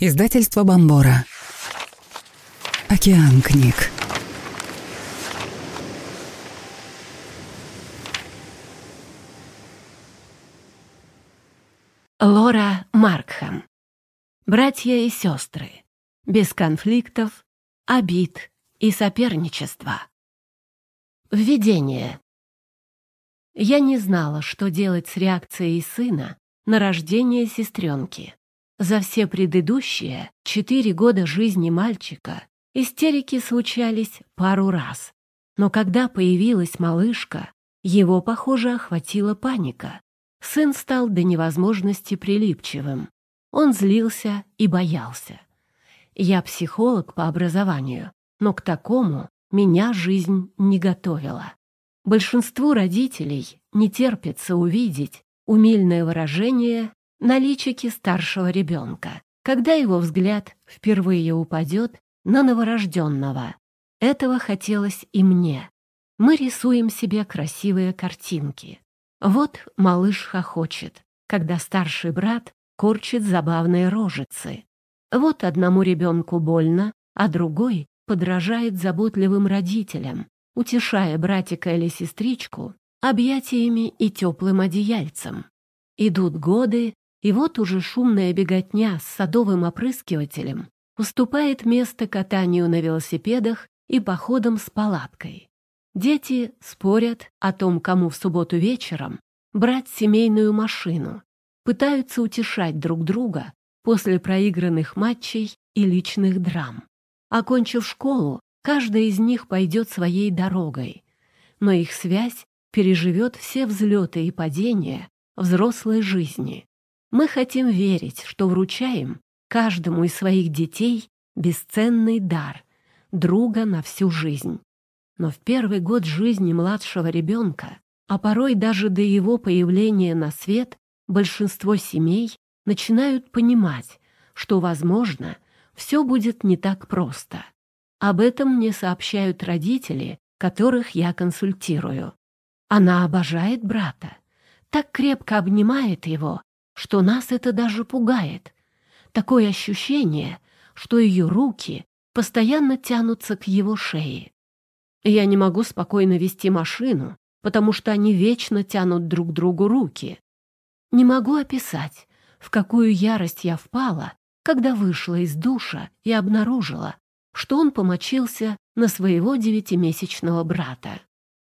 Издательство Бомбора. Океан книг. Лора Маркхэм. Братья и сестры. Без конфликтов, обид и соперничества. Введение. Я не знала, что делать с реакцией сына на рождение сестренки. За все предыдущие четыре года жизни мальчика истерики случались пару раз. Но когда появилась малышка, его, похоже, охватила паника. Сын стал до невозможности прилипчивым. Он злился и боялся. Я психолог по образованию, но к такому меня жизнь не готовила. Большинству родителей не терпится увидеть умильное выражение на личике старшего ребенка, когда его взгляд впервые упадет на новорожденного. Этого хотелось и мне. Мы рисуем себе красивые картинки. Вот малыш хохочет, когда старший брат корчит забавные рожицы. Вот одному ребенку больно, а другой подражает заботливым родителям, утешая братика или сестричку объятиями и теплым одеяльцем. Идут годы, и вот уже шумная беготня с садовым опрыскивателем уступает место катанию на велосипедах и походам с палаткой. Дети спорят о том, кому в субботу вечером брать семейную машину, пытаются утешать друг друга после проигранных матчей и личных драм. Окончив школу, каждый из них пойдет своей дорогой, но их связь переживет все взлеты и падения взрослой жизни. Мы хотим верить, что вручаем каждому из своих детей бесценный дар, друга на всю жизнь. Но в первый год жизни младшего ребенка, а порой даже до его появления на свет, большинство семей начинают понимать, что, возможно, все будет не так просто. Об этом мне сообщают родители, которых я консультирую. Она обожает брата, так крепко обнимает его, что нас это даже пугает. Такое ощущение, что ее руки постоянно тянутся к его шее. Я не могу спокойно вести машину, потому что они вечно тянут друг другу руки. Не могу описать, в какую ярость я впала, когда вышла из душа и обнаружила, что он помочился на своего девятимесячного брата.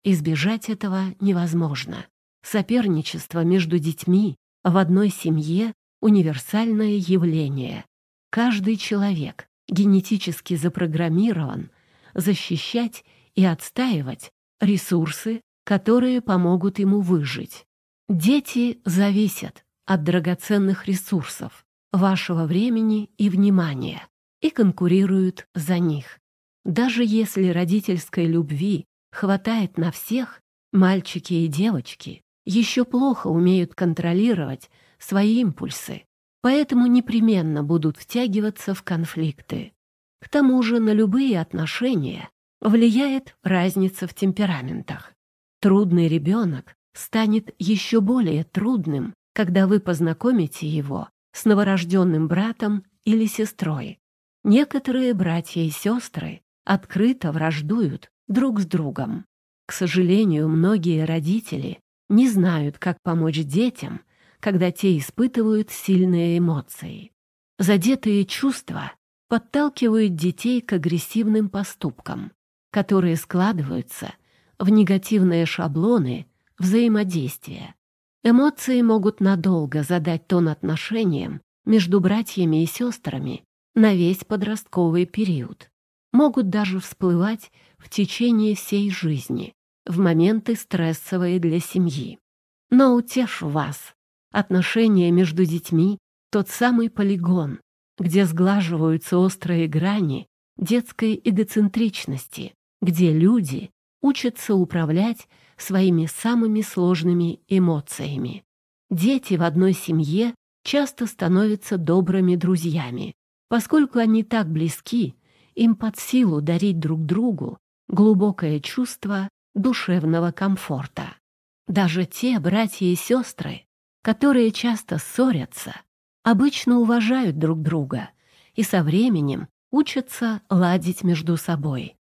Избежать этого невозможно. Соперничество между детьми в одной семье универсальное явление. Каждый человек генетически запрограммирован защищать и отстаивать ресурсы, которые помогут ему выжить. Дети зависят от драгоценных ресурсов, вашего времени и внимания, и конкурируют за них. Даже если родительской любви хватает на всех, мальчики и девочки еще плохо умеют контролировать свои импульсы, поэтому непременно будут втягиваться в конфликты. К тому же на любые отношения влияет разница в темпераментах. Трудный ребенок станет еще более трудным, когда вы познакомите его с новорожденным братом или сестрой. Некоторые братья и сестры открыто враждуют друг с другом. К сожалению, многие родители не знают, как помочь детям, когда те испытывают сильные эмоции. Задетые чувства подталкивают детей к агрессивным поступкам, которые складываются в негативные шаблоны взаимодействия. Эмоции могут надолго задать тон отношениям между братьями и сестрами на весь подростковый период. Могут даже всплывать в течение всей жизни, в моменты стрессовые для семьи. Но утешу вас, отношения между детьми — тот самый полигон, где сглаживаются острые грани детской эгоцентричности, где люди учатся управлять своими самыми сложными эмоциями. Дети в одной семье часто становятся добрыми друзьями, поскольку они так близки, им под силу дарить друг другу глубокое чувство душевного комфорта. Даже те братья и сестры, которые часто ссорятся, обычно уважают друг друга и со временем учатся ладить между собой.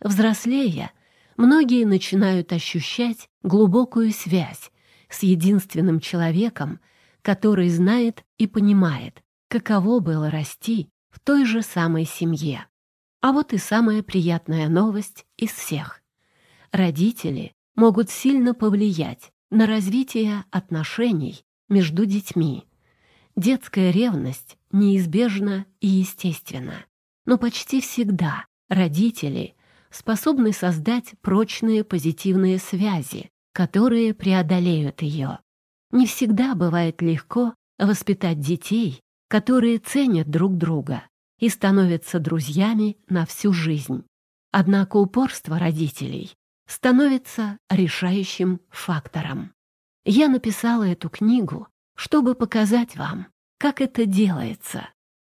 Взрослея, многие начинают ощущать глубокую связь с единственным человеком, который знает и понимает, каково было расти в той же самой семье. А вот и самая приятная новость из всех. Родители могут сильно повлиять на развитие отношений между детьми. Детская ревность неизбежна и естественна, но почти всегда родители способны создать прочные позитивные связи, которые преодолеют ее. Не всегда бывает легко воспитать детей, которые ценят друг друга и становятся друзьями на всю жизнь. Однако упорство родителей становится решающим фактором. Я написала эту книгу, чтобы показать вам, как это делается.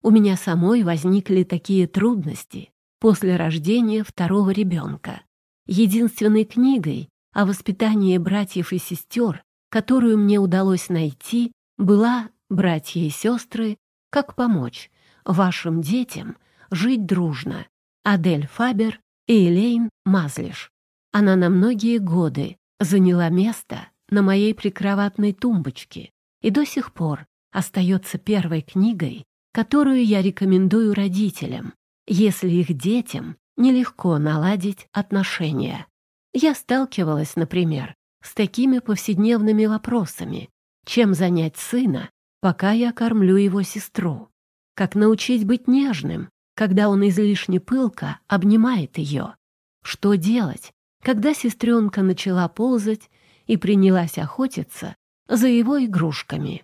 У меня самой возникли такие трудности после рождения второго ребенка. Единственной книгой о воспитании братьев и сестер, которую мне удалось найти, была «Братья и сестры. Как помочь вашим детям жить дружно» Адель Фабер и Элейн Мазлиш. Она на многие годы заняла место на моей прикроватной тумбочке и до сих пор остается первой книгой, которую я рекомендую родителям, если их детям нелегко наладить отношения. Я сталкивалась, например, с такими повседневными вопросами. Чем занять сына, пока я кормлю его сестру? Как научить быть нежным, когда он излишне пылко обнимает ее? Что делать, когда сестренка начала ползать и принялась охотиться за его игрушками.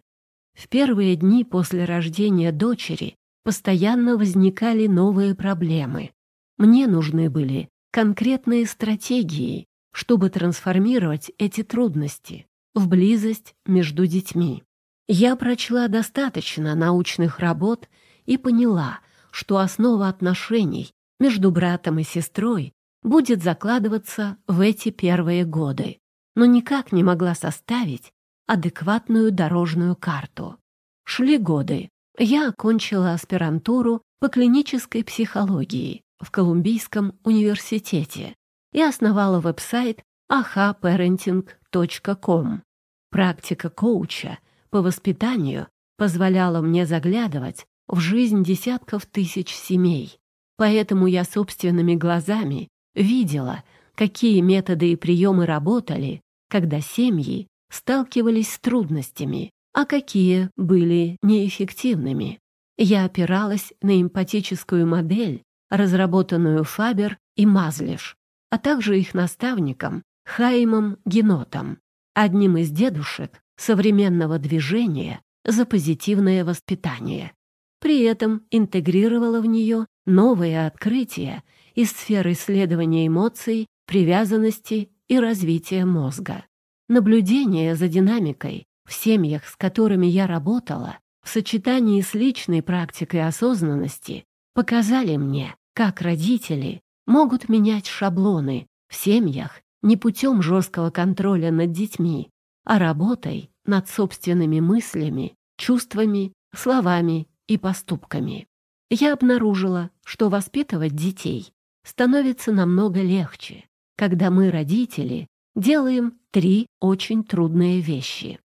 В первые дни после рождения дочери постоянно возникали новые проблемы. Мне нужны были конкретные стратегии, чтобы трансформировать эти трудности в близость между детьми. Я прочла достаточно научных работ и поняла, что основа отношений между братом и сестрой будет закладываться в эти первые годы, но никак не могла составить адекватную дорожную карту. Шли годы. Я окончила аспирантуру по клинической психологии в Колумбийском университете и основала веб-сайт ahaparenting.com. Практика коуча по воспитанию позволяла мне заглядывать в жизнь десятков тысяч семей, поэтому я собственными глазами видела, какие методы и приемы работали, когда семьи сталкивались с трудностями, а какие были неэффективными. Я опиралась на эмпатическую модель, разработанную Фабер и Мазлиш, а также их наставником Хаймом Генотом, одним из дедушек современного движения за позитивное воспитание. При этом интегрировала в нее новые открытия из сферы исследования эмоций, привязанности и развития мозга. Наблюдение за динамикой в семьях, с которыми я работала, в сочетании с личной практикой осознанности, показали мне, как родители могут менять шаблоны в семьях не путем жесткого контроля над детьми, а работой над собственными мыслями, чувствами, словами и поступками. Я обнаружила, что воспитывать детей становится намного легче, когда мы, родители, делаем три очень трудные вещи.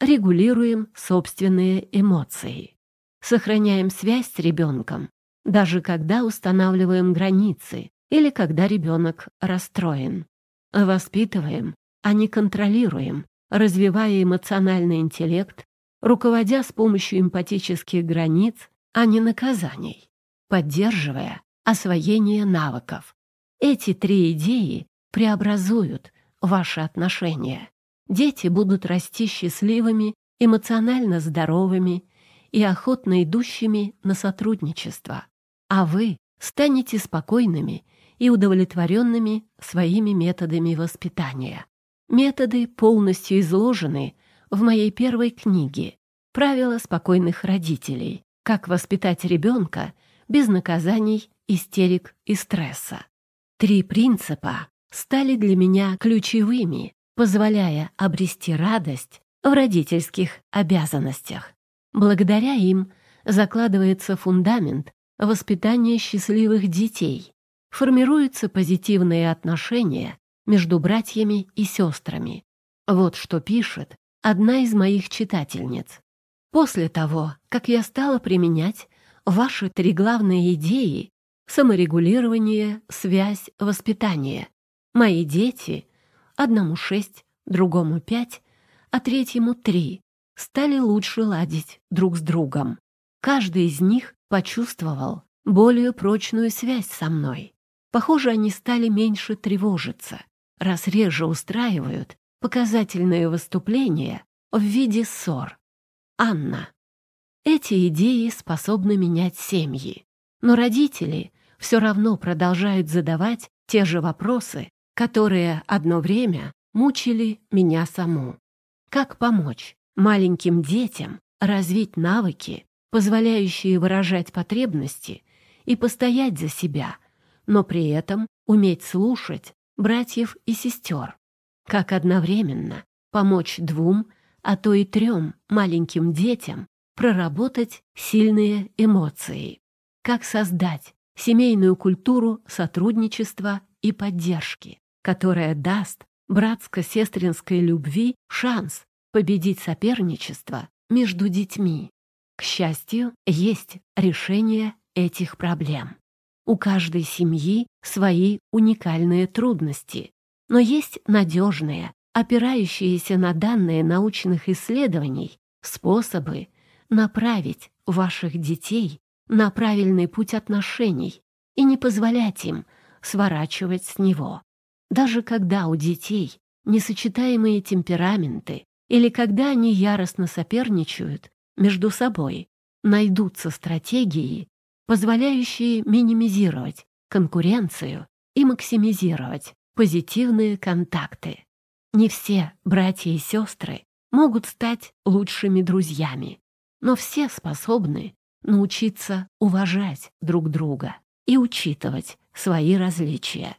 Регулируем собственные эмоции. Сохраняем связь с ребенком, даже когда устанавливаем границы или когда ребенок расстроен. Воспитываем, а не контролируем, развивая эмоциональный интеллект, руководя с помощью эмпатических границ, а не наказаний, поддерживая освоение навыков. Эти три идеи преобразуют ваши отношения. Дети будут расти счастливыми, эмоционально здоровыми и охотно идущими на сотрудничество. А вы станете спокойными и удовлетворенными своими методами воспитания. Методы полностью изложены в моей первой книге «Правила спокойных родителей. Как воспитать ребенка без наказаний истерик и стресса. Три принципа стали для меня ключевыми, позволяя обрести радость в родительских обязанностях. Благодаря им закладывается фундамент воспитание счастливых детей, формируются позитивные отношения между братьями и сестрами. Вот что пишет одна из моих читательниц. После того, как я стала применять ваши три главные идеи — саморегулирование, связь, воспитание, мои дети, одному шесть, другому пять, а третьему три, стали лучше ладить друг с другом. Каждый из них почувствовал более прочную связь со мной. Похоже, они стали меньше тревожиться, раз реже устраивают показательные выступления в виде ссор. Анна. Эти идеи способны менять семьи, но родители все равно продолжают задавать те же вопросы, которые одно время мучили меня саму. Как помочь маленьким детям развить навыки, позволяющие выражать потребности и постоять за себя, но при этом уметь слушать братьев и сестер? Как одновременно помочь двум, а то и трем маленьким детям проработать сильные эмоции? Как создать семейную культуру сотрудничества и поддержки, которая даст братско-сестринской любви шанс победить соперничество между детьми. К счастью, есть решение этих проблем. У каждой семьи свои уникальные трудности, но есть надежные, опирающиеся на данные научных исследований, способы направить ваших детей на правильный путь отношений и не позволять им сворачивать с него. Даже когда у детей несочетаемые темпераменты или когда они яростно соперничают между собой, найдутся стратегии, позволяющие минимизировать конкуренцию и максимизировать позитивные контакты. Не все братья и сестры могут стать лучшими друзьями, но все способны научиться уважать друг друга и учитывать свои различия.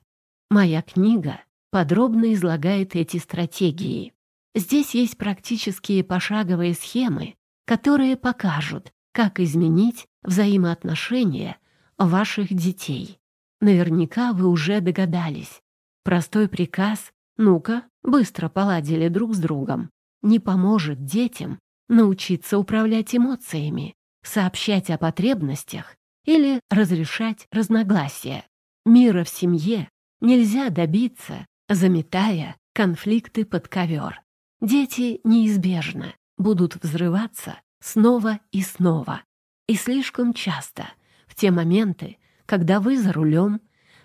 Моя книга подробно излагает эти стратегии. Здесь есть практические пошаговые схемы, которые покажут, как изменить взаимоотношения ваших детей. Наверняка вы уже догадались. Простой приказ «ну-ка, быстро поладили друг с другом» не поможет детям научиться управлять эмоциями, сообщать о потребностях или разрешать разногласия. Мира в семье нельзя добиться, заметая конфликты под ковер. Дети неизбежно будут взрываться снова и снова. И слишком часто, в те моменты, когда вы за рулем,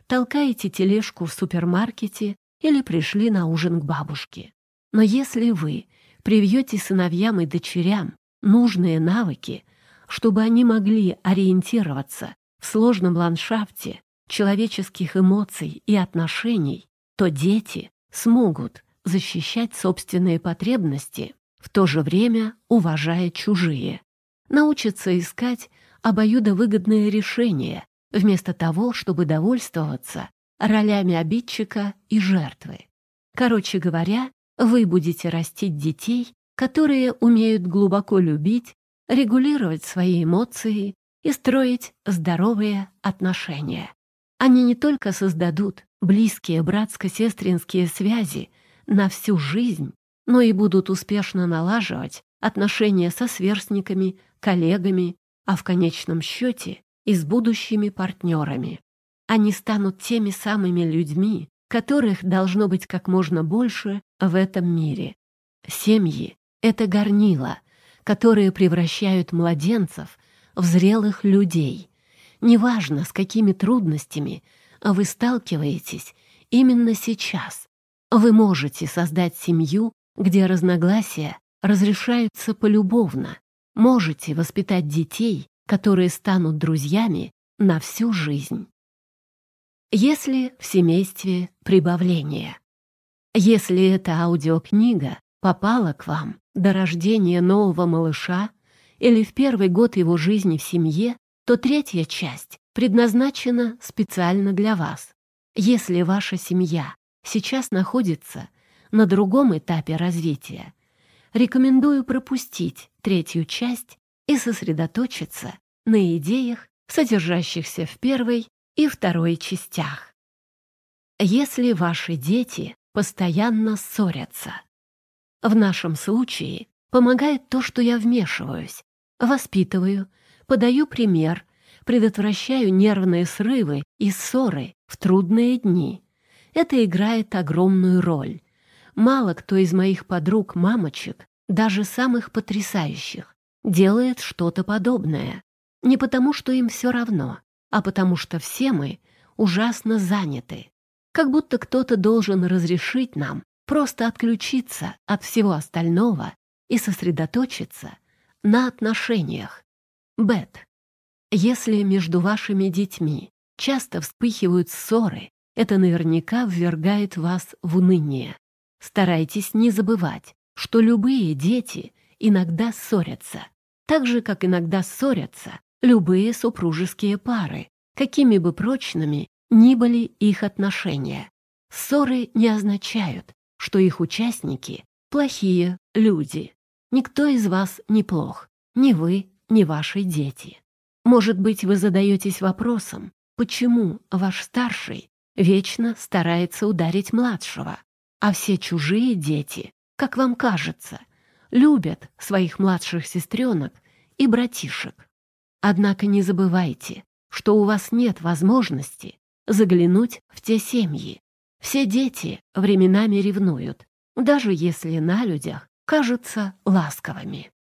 толкаете тележку в супермаркете или пришли на ужин к бабушке. Но если вы привьете сыновьям и дочерям нужные навыки, чтобы они могли ориентироваться в сложном ландшафте человеческих эмоций и отношений, то дети смогут защищать собственные потребности, в то же время уважая чужие. Научатся искать обоюдовыгодные решения, вместо того, чтобы довольствоваться ролями обидчика и жертвы. Короче говоря, вы будете растить детей, которые умеют глубоко любить регулировать свои эмоции и строить здоровые отношения. Они не только создадут близкие братско-сестринские связи на всю жизнь, но и будут успешно налаживать отношения со сверстниками, коллегами, а в конечном счете и с будущими партнерами. Они станут теми самыми людьми, которых должно быть как можно больше в этом мире. Семьи — это горнила — которые превращают младенцев в зрелых людей. Неважно, с какими трудностями вы сталкиваетесь именно сейчас. Вы можете создать семью, где разногласия разрешаются полюбовно. Можете воспитать детей, которые станут друзьями на всю жизнь. Если в семействе прибавление. Если эта аудиокнига попала к вам до рождения нового малыша или в первый год его жизни в семье, то третья часть предназначена специально для вас. Если ваша семья сейчас находится на другом этапе развития, рекомендую пропустить третью часть и сосредоточиться на идеях содержащихся в первой и второй частях. Если ваши дети постоянно ссорятся. В нашем случае помогает то, что я вмешиваюсь, воспитываю, подаю пример, предотвращаю нервные срывы и ссоры в трудные дни. Это играет огромную роль. Мало кто из моих подруг-мамочек, даже самых потрясающих, делает что-то подобное. Не потому, что им все равно, а потому что все мы ужасно заняты. Как будто кто-то должен разрешить нам просто отключиться от всего остального и сосредоточиться на отношениях. Бет. Если между вашими детьми часто вспыхивают ссоры, это наверняка ввергает вас в уныние. Старайтесь не забывать, что любые дети иногда ссорятся, так же, как иногда ссорятся любые супружеские пары, какими бы прочными ни были их отношения. Ссоры не означают, что их участники — плохие люди. Никто из вас не плох, ни вы, ни ваши дети. Может быть, вы задаетесь вопросом, почему ваш старший вечно старается ударить младшего, а все чужие дети, как вам кажется, любят своих младших сестренок и братишек. Однако не забывайте, что у вас нет возможности заглянуть в те семьи. Все дети временами ревнуют, даже если на людях кажутся ласковыми.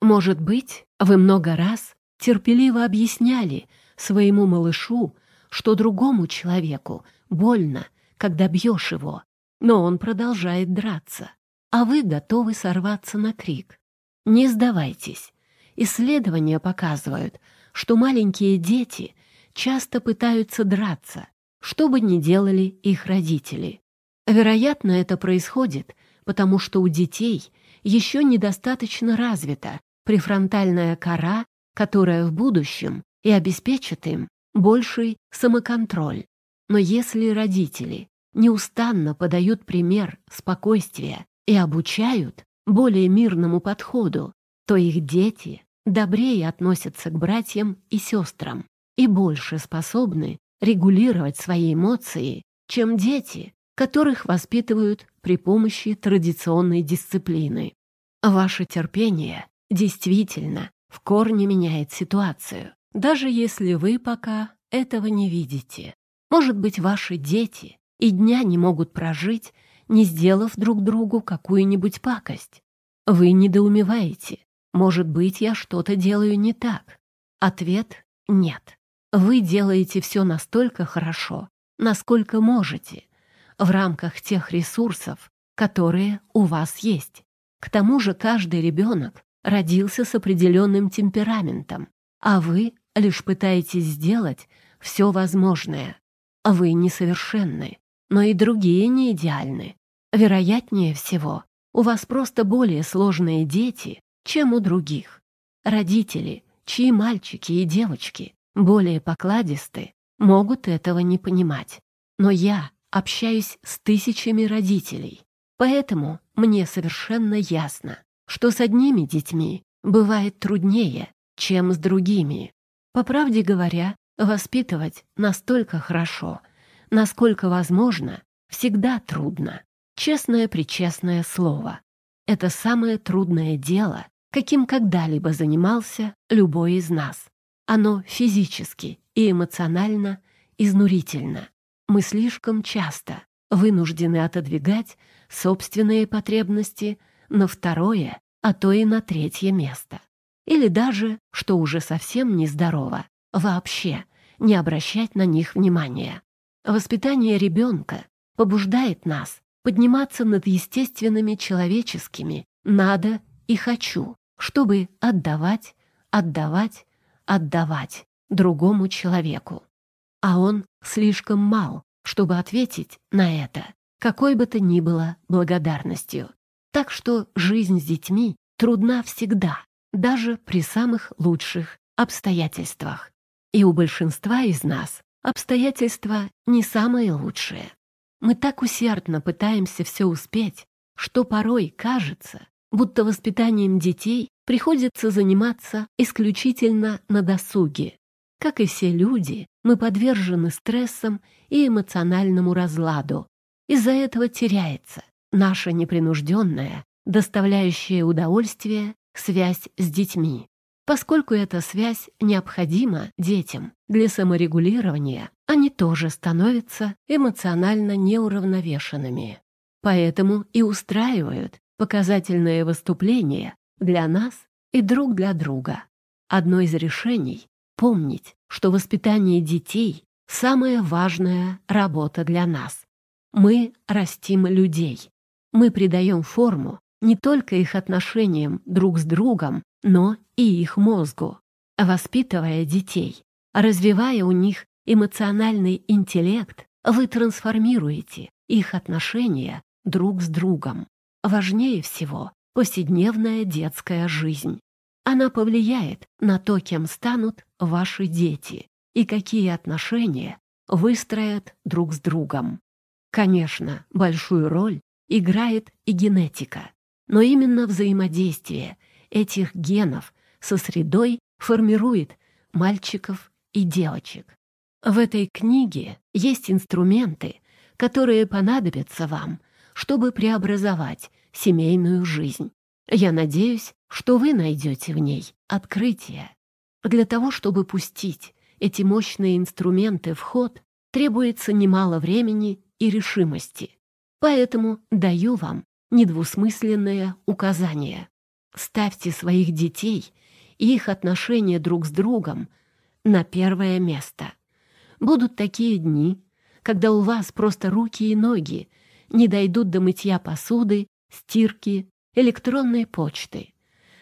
Может быть, вы много раз терпеливо объясняли своему малышу, что другому человеку больно, когда бьешь его, но он продолжает драться, а вы готовы сорваться на крик. Не сдавайтесь. Исследования показывают, что маленькие дети часто пытаются драться, что бы ни делали их родители. Вероятно, это происходит, потому что у детей еще недостаточно развита префронтальная кора которая в будущем и обеспечит им больший самоконтроль. Но если родители неустанно подают пример спокойствия и обучают более мирному подходу, то их дети добрее относятся к братьям и сестрам и больше способны регулировать свои эмоции, чем дети, которых воспитывают при помощи традиционной дисциплины. Ваше терпение действительно в корне меняет ситуацию, даже если вы пока этого не видите. Может быть, ваши дети и дня не могут прожить, не сделав друг другу какую-нибудь пакость. Вы недоумеваете. Может быть, я что-то делаю не так. Ответ — нет. Вы делаете все настолько хорошо, насколько можете, в рамках тех ресурсов, которые у вас есть. К тому же каждый ребенок родился с определенным темпераментом, а вы лишь пытаетесь сделать все возможное. Вы несовершенны, но и другие не идеальны. Вероятнее всего, у вас просто более сложные дети, чем у других. Родители, чьи мальчики и девочки более покладисты, могут этого не понимать. Но я общаюсь с тысячами родителей, поэтому мне совершенно ясно, что с одними детьми бывает труднее, чем с другими. По правде говоря, воспитывать настолько хорошо, насколько возможно, всегда трудно. Честное-причестное слово. Это самое трудное дело, каким когда-либо занимался любой из нас. Оно физически и эмоционально изнурительно. Мы слишком часто вынуждены отодвигать собственные потребности на второе, а то и на третье место. Или даже, что уже совсем нездорово, вообще не обращать на них внимания. Воспитание ребенка побуждает нас подниматься над естественными человеческими «надо» и «хочу», чтобы отдавать, отдавать, отдавать другому человеку. А он слишком мал, чтобы ответить на это какой бы то ни было благодарностью. Так что жизнь с детьми трудна всегда, даже при самых лучших обстоятельствах. И у большинства из нас обстоятельства не самые лучшие. Мы так усердно пытаемся все успеть, что порой кажется, будто воспитанием детей приходится заниматься исключительно на досуге. Как и все люди, мы подвержены стрессам и эмоциональному разладу. Из-за этого теряется наша непринужденная, доставляющая удовольствие связь с детьми. Поскольку эта связь необходима детям для саморегулирования, они тоже становятся эмоционально неуравновешенными. Поэтому и устраивают показательные выступления для нас и друг для друга. Одно из решений — помнить, что воспитание детей — самая важная работа для нас. Мы растим людей. Мы придаем форму не только их отношениям друг с другом, но и их мозгу. Воспитывая детей, развивая у них эмоциональный интеллект, вы трансформируете их отношения друг с другом. Важнее всего повседневная детская жизнь. Она повлияет на то, кем станут ваши дети и какие отношения выстроят друг с другом. Конечно, большую роль играет и генетика, но именно взаимодействие этих генов со средой формирует мальчиков и девочек. В этой книге есть инструменты, которые понадобятся вам, чтобы преобразовать семейную жизнь. Я надеюсь, что вы найдете в ней открытие. Для того, чтобы пустить эти мощные инструменты в ход, требуется немало времени и решимости. Поэтому даю вам недвусмысленное указание. Ставьте своих детей и их отношения друг с другом на первое место. Будут такие дни, когда у вас просто руки и ноги не дойдут до мытья посуды, стирки, электронной почты,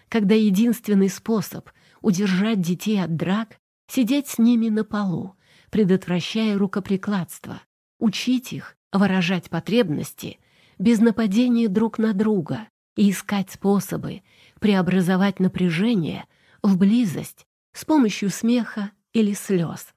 когда единственный способ удержать детей от драк — сидеть с ними на полу, предотвращая рукоприкладство, учить их выражать потребности без нападения друг на друга и искать способы преобразовать напряжение в близость с помощью смеха или слез.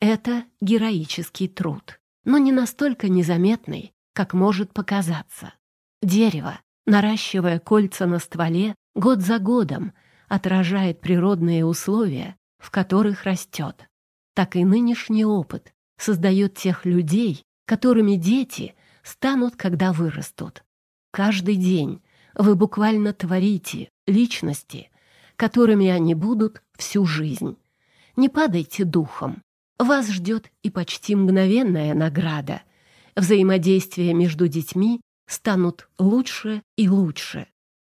Это героический труд, но не настолько незаметный, как может показаться. Дерево, наращивая кольца на стволе, год за годом отражает природные условия, в которых растет. Так и нынешний опыт создает тех людей, которыми дети станут, когда вырастут. Каждый день вы буквально творите личности, которыми они будут всю жизнь. Не падайте духом. Вас ждет и почти мгновенная награда. Взаимодействия между детьми станут лучше и лучше.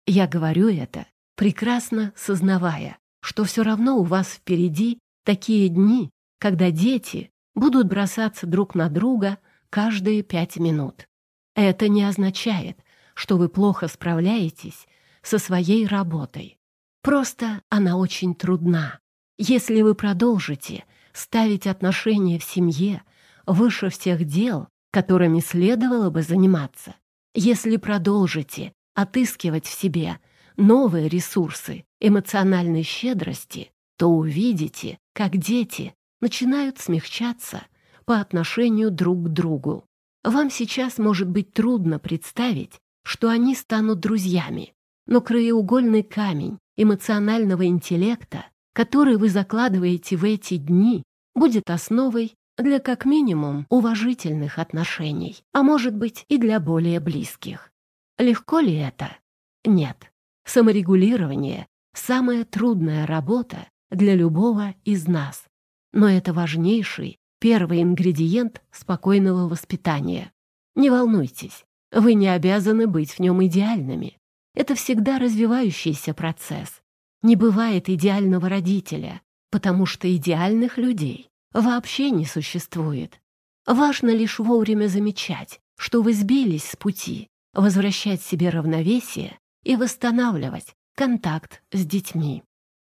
Я говорю это, прекрасно сознавая, что все равно у вас впереди такие дни, когда дети будут бросаться друг на друга каждые пять минут. Это не означает, что вы плохо справляетесь со своей работой. Просто она очень трудна. Если вы продолжите ставить отношения в семье выше всех дел, которыми следовало бы заниматься, если продолжите отыскивать в себе новые ресурсы эмоциональной щедрости, то увидите, как дети начинают смягчаться по отношению друг к другу. Вам сейчас может быть трудно представить, что они станут друзьями, но краеугольный камень эмоционального интеллекта, который вы закладываете в эти дни, будет основой для как минимум уважительных отношений, а может быть и для более близких. Легко ли это? Нет. Саморегулирование — самая трудная работа для любого из нас. Но это важнейший Первый ингредиент спокойного воспитания. Не волнуйтесь, вы не обязаны быть в нем идеальными. Это всегда развивающийся процесс. Не бывает идеального родителя, потому что идеальных людей вообще не существует. Важно лишь вовремя замечать, что вы сбились с пути, возвращать себе равновесие и восстанавливать контакт с детьми.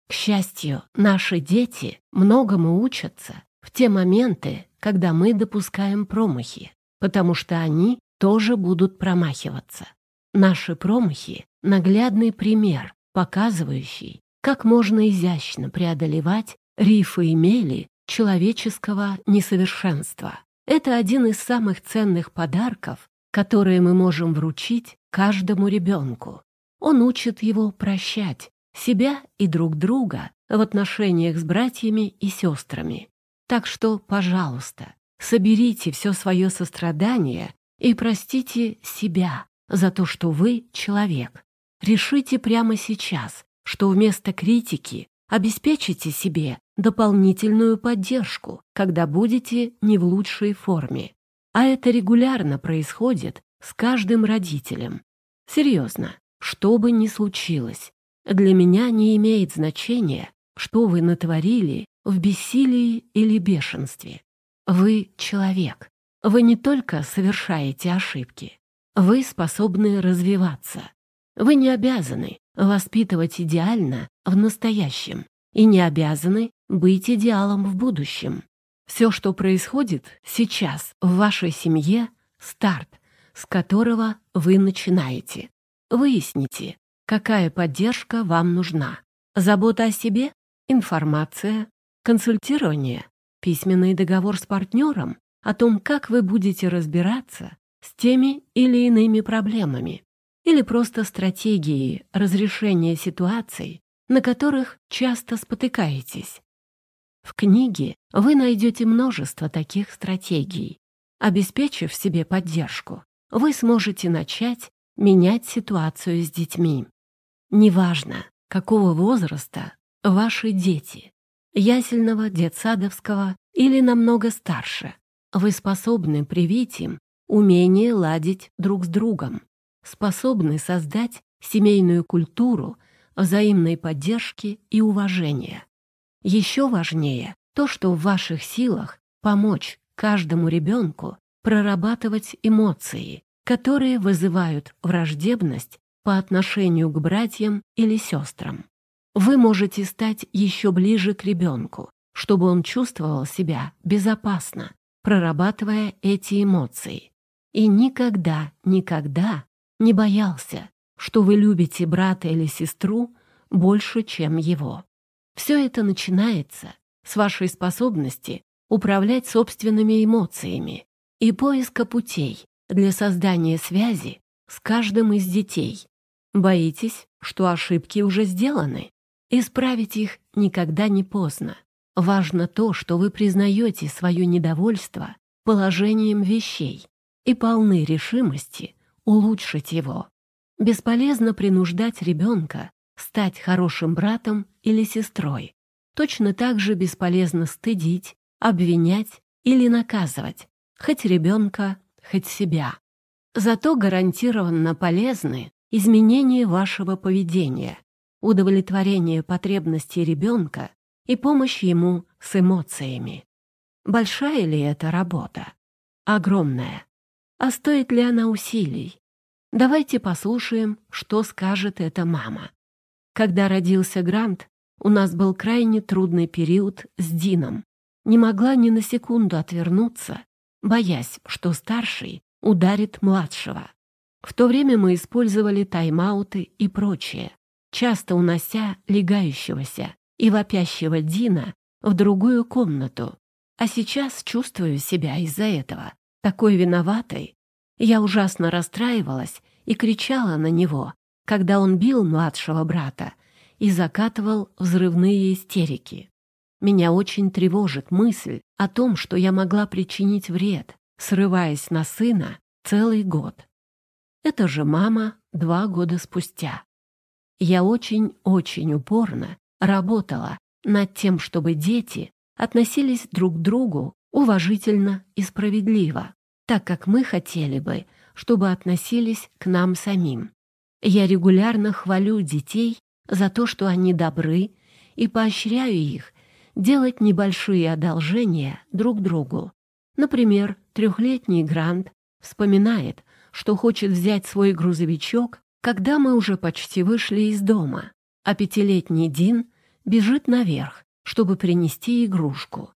К счастью, наши дети многому учатся в те моменты, когда мы допускаем промахи, потому что они тоже будут промахиваться. Наши промахи — наглядный пример, показывающий, как можно изящно преодолевать рифы и мели человеческого несовершенства. Это один из самых ценных подарков, которые мы можем вручить каждому ребенку. Он учит его прощать себя и друг друга в отношениях с братьями и сестрами. Так что, пожалуйста, соберите все свое сострадание и простите себя за то, что вы человек. Решите прямо сейчас, что вместо критики обеспечите себе дополнительную поддержку, когда будете не в лучшей форме. А это регулярно происходит с каждым родителем. Серьезно, что бы ни случилось, для меня не имеет значения, что вы натворили в бессилии или бешенстве. Вы человек. Вы не только совершаете ошибки, вы способны развиваться. Вы не обязаны воспитывать идеально в настоящем и не обязаны быть идеалом в будущем. Все, что происходит сейчас в вашей семье — старт, с которого вы начинаете. Выясните, какая поддержка вам нужна. Забота о себе, информация, консультирование, письменный договор с партнером о том, как вы будете разбираться с теми или иными проблемами или просто стратегии разрешения ситуаций, на которых часто спотыкаетесь. В книге вы найдете множество таких стратегий. Обеспечив себе поддержку, вы сможете начать менять ситуацию с детьми. Неважно, какого возраста ваши дети, ясельного, детсадовского или намного старше, вы способны привить им умение ладить друг с другом, способны создать семейную культуру взаимной поддержки и уважения. Еще важнее то, что в ваших силах помочь каждому ребенку прорабатывать эмоции, которые вызывают враждебность по отношению к братьям или сестрам. Вы можете стать еще ближе к ребенку, чтобы он чувствовал себя безопасно, прорабатывая эти эмоции. И никогда, никогда не боялся, что вы любите брата или сестру больше, чем его. Все это начинается с вашей способности управлять собственными эмоциями и поиска путей для создания связи с каждым из детей. Боитесь, что ошибки уже сделаны? Исправить их никогда не поздно. Важно то, что вы признаете свое недовольство положением вещей и полны решимости улучшить его. Бесполезно принуждать ребенка стать хорошим братом или сестрой. Точно так же бесполезно стыдить, обвинять или наказывать, хоть ребенка, хоть себя. Зато гарантированно полезны изменения вашего поведения, удовлетворение потребностей ребенка и помощь ему с эмоциями. Большая ли это работа? Огромная. А стоит ли она усилий? Давайте послушаем, что скажет эта мама. Когда родился Грант, у нас был крайне трудный период с Дином. Не могла ни на секунду отвернуться, боясь, что старший ударит младшего. В то время мы использовали тайм-ауты и прочее, часто унося легающегося и вопящего Дина в другую комнату. А сейчас чувствую себя из-за этого такой виноватой. Я ужасно расстраивалась и кричала на него, когда он бил младшего брата и закатывал взрывные истерики. Меня очень тревожит мысль о том, что я могла причинить вред, срываясь на сына целый год. Это же мама два года спустя. Я очень-очень упорно работала над тем, чтобы дети относились друг к другу уважительно и справедливо, так как мы хотели бы, чтобы относились к нам самим. Я регулярно хвалю детей за то, что они добры, и поощряю их делать небольшие одолжения друг другу. Например, трехлетний Грант вспоминает, что хочет взять свой грузовичок, когда мы уже почти вышли из дома, а пятилетний Дин бежит наверх, чтобы принести игрушку.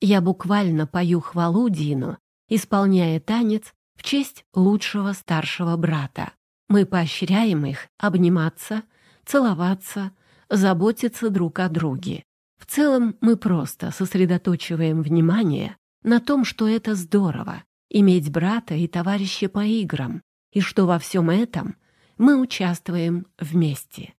Я буквально пою хвалу Дину, исполняя танец в честь лучшего старшего брата. Мы поощряем их обниматься, целоваться, заботиться друг о друге. В целом мы просто сосредоточиваем внимание на том, что это здорово — иметь брата и товарища по играм, и что во всем этом мы участвуем вместе.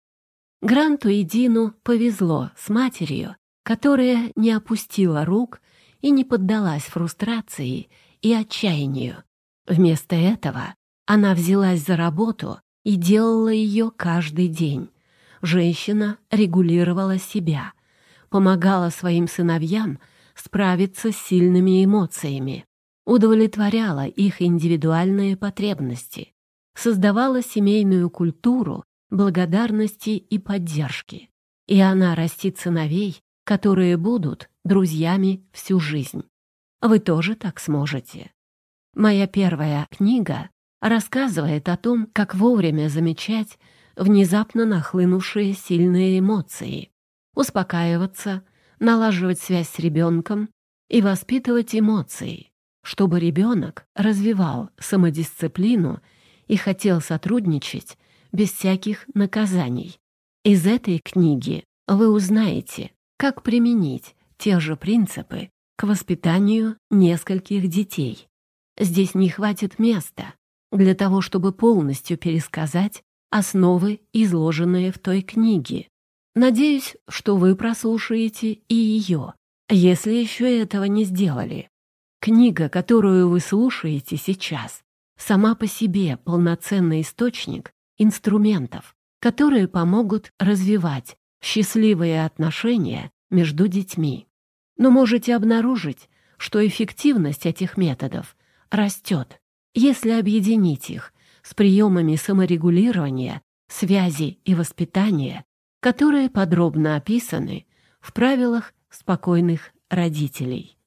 Гранту и Дину повезло с матерью, которая не опустила рук и не поддалась фрустрации и отчаянию. Вместо этого она взялась за работу и делала ее каждый день. Женщина регулировала себя, помогала своим сыновьям справиться с сильными эмоциями, удовлетворяла их индивидуальные потребности, создавала семейную культуру благодарности и поддержки. И она растит сыновей, которые будут друзьями всю жизнь. Вы тоже так сможете. Моя первая книга рассказывает о том, как вовремя замечать внезапно нахлынувшие сильные эмоции, успокаиваться, налаживать связь с ребенком и воспитывать эмоции, чтобы ребенок развивал самодисциплину и хотел сотрудничать без всяких наказаний. Из этой книги вы узнаете, как применить те же принципы к воспитанию нескольких детей. Здесь не хватит места для того, чтобы полностью пересказать основы, изложенные в той книге. Надеюсь, что вы прослушаете и ее, если еще этого не сделали. Книга, которую вы слушаете сейчас, сама по себе полноценный источник инструментов, которые помогут развивать счастливые отношения между детьми. Но можете обнаружить, что эффективность этих методов растет, если объединить их с приемами саморегулирования, связи и воспитания, которые подробно описаны в правилах спокойных родителей.